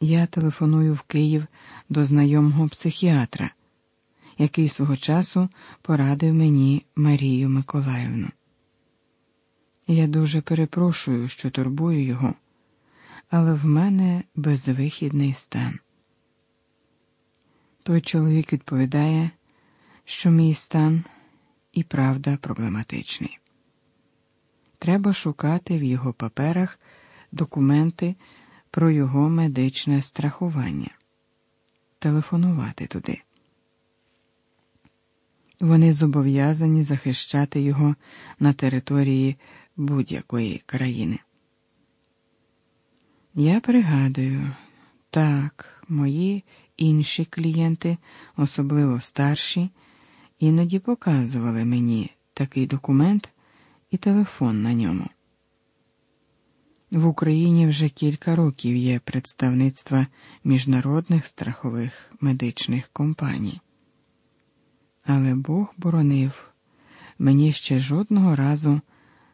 Я телефоную в Київ до знайомого психіатра, який свого часу порадив мені Марію Миколаївну. Я дуже перепрошую, що турбую його, але в мене безвихідний стан. Той чоловік відповідає, що мій стан і правда проблематичний. Треба шукати в його паперах документи про його медичне страхування, телефонувати туди. Вони зобов'язані захищати його на території будь-якої країни. Я пригадую, так, мої інші клієнти, особливо старші, іноді показували мені такий документ і телефон на ньому. В Україні вже кілька років є представництва міжнародних страхових медичних компаній. Але Бог боронив, мені ще жодного разу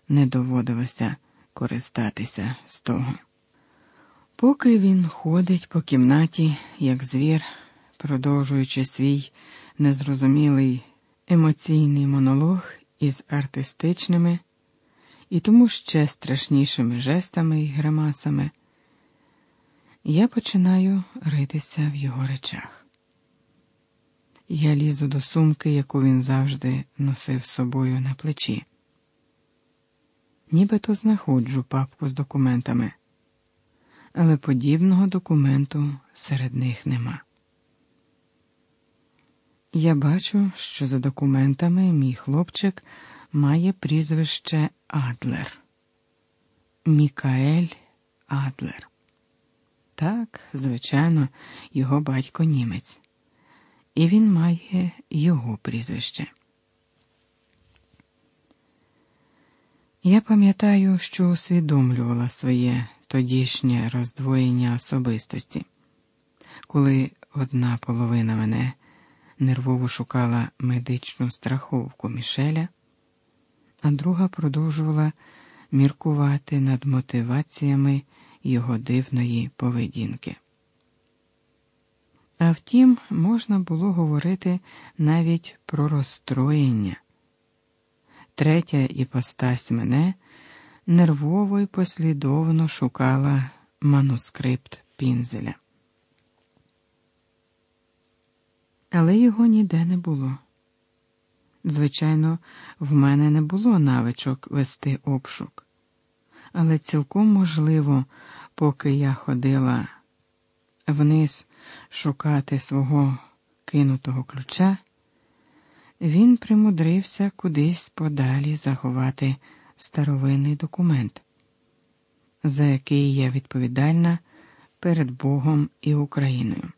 не доводилося користатися з того. Поки він ходить по кімнаті, як звір, продовжуючи свій незрозумілий емоційний монолог із артистичними і тому ще страшнішими жестами і гримасами, я починаю ритися в його речах. Я лізу до сумки, яку він завжди носив з собою на плечі. Нібито знаходжу папку з документами, але подібного документу серед них нема. Я бачу, що за документами мій хлопчик має прізвище Адлер. Мікаель Адлер. Так, звичайно, його батько німець, і він має його прізвище. Я пам'ятаю, що усвідомлювала своє тодішнє роздвоєння особистості, коли одна половина мене нервово шукала медичну страховку Мішеля, а друга продовжувала міркувати над мотиваціями його дивної поведінки. А втім, можна було говорити навіть про розстроєння. Третя іпостась мене нервово й послідовно шукала манускрипт Пінзеля. Але його ніде не було. Звичайно, в мене не було навичок вести обшук, але цілком можливо, поки я ходила вниз шукати свого кинутого ключа, він примудрився кудись подалі заховати старовинний документ, за який я відповідальна перед Богом і Україною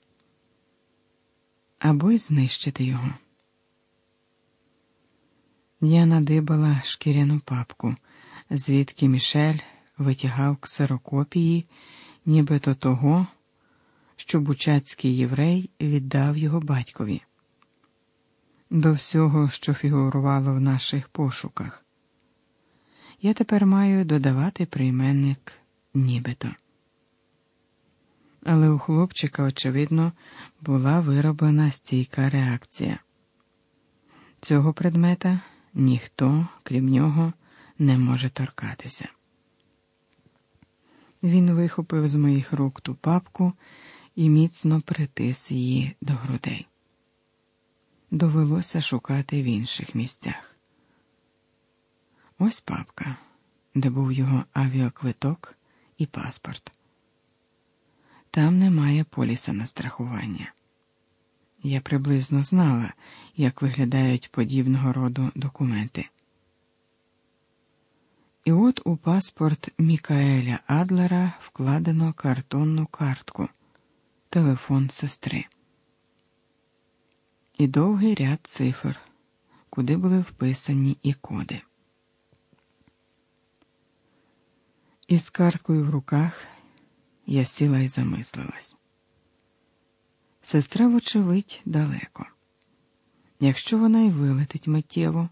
або й знищити його. Я надибала шкіряну папку, звідки Мішель витягав ксерокопії, нібито того, що бучацький єврей віддав його батькові. До всього, що фігурувало в наших пошуках. Я тепер маю додавати прийменник нібито але у хлопчика, очевидно, була вироблена стійка реакція. Цього предмета ніхто, крім нього, не може торкатися. Він вихопив з моїх рук ту папку і міцно притис її до грудей. Довелося шукати в інших місцях. Ось папка, де був його авіаквиток і паспорт. Там немає поліса на страхування. Я приблизно знала, як виглядають подібного роду документи. І от у паспорт Мікаеля Адлера вкладено картонну картку, телефон сестри. І довгий ряд цифр, куди були вписані і коди. Із карткою в руках я сіла і замислилась. Сестра, вочевидь, далеко. Якщо вона й вилетить миттєво,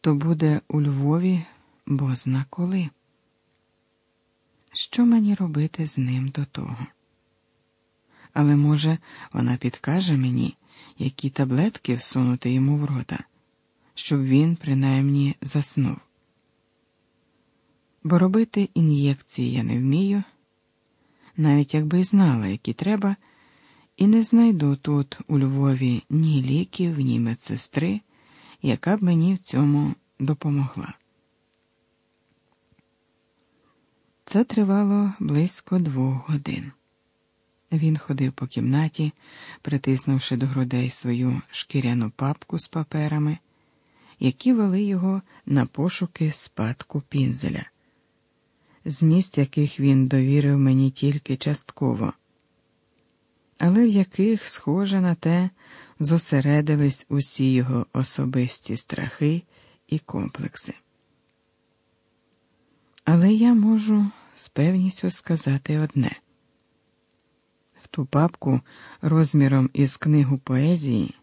то буде у Львові бозна коли. Що мені робити з ним до того? Але, може, вона підкаже мені, які таблетки всунути йому в рота, щоб він принаймні заснув. Бо робити ін'єкції я не вмію, навіть якби й знала, які треба, і не знайду тут, у Львові, ні ліків, ні медсестри, яка б мені в цьому допомогла. Це тривало близько двох годин. Він ходив по кімнаті, притиснувши до грудей свою шкіряну папку з паперами, які вели його на пошуки спадку пінзеля, зміст яких він довірив мені тільки частково, але в яких, схоже на те, зосередились усі його особисті страхи і комплекси. Але я можу з певністю сказати одне. В ту папку розміром із книгу поезії